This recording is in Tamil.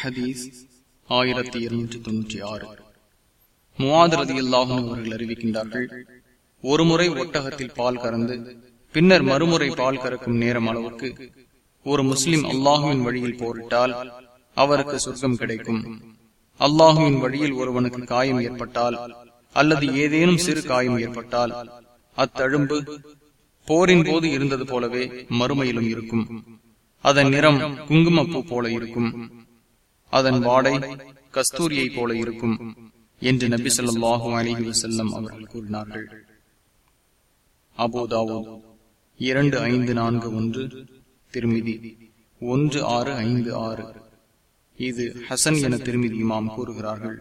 ஹதீஸ் ஆயிரத்தி இருநூற்றி தொன்னூற்றி ஆறு. முவாதரதி அல்லாஹும் அவர்கள் அறிவிக்கின்றார்கள் ஒருமுறை ஒட்டகத்தில் பால் கறந்து பின்னர் மறுமுறை பால் கறக்கும் நேரம் அளவுக்கு ஒரு முஸ்லிம் அல்லாஹுவின் வழியில் போரிட்டால் அவருக்கு சொர்க்கம் கிடைக்கும். அல்லாஹுவின் வழியில் ஒருவனுக்கு காயம் ஏற்பட்டால் அல்லது ஏதேனும் சிறு காயம் ஏற்பட்டால் அத்தழும்பு போரின் போது இருந்தது போலவே மறுமையிலும் இருக்கும். அதன் நிறம் குங்குமப்பூ போல இருக்கும். அதன் வாடை கஸ்தூரியை போல இருக்கும் என்று நபி சொல்லாஹு அலிஹி வசல்லம் அவர்கள் கூறினார்கள். அபோதாவோ இரண்டு ஐந்து நான்கு ஒன்று திருமிதி ஒன்று ஆறு ஐந்து ஆறு. இது ஹசன் என திருமிதி இமாம் கூறுகிறார்கள்.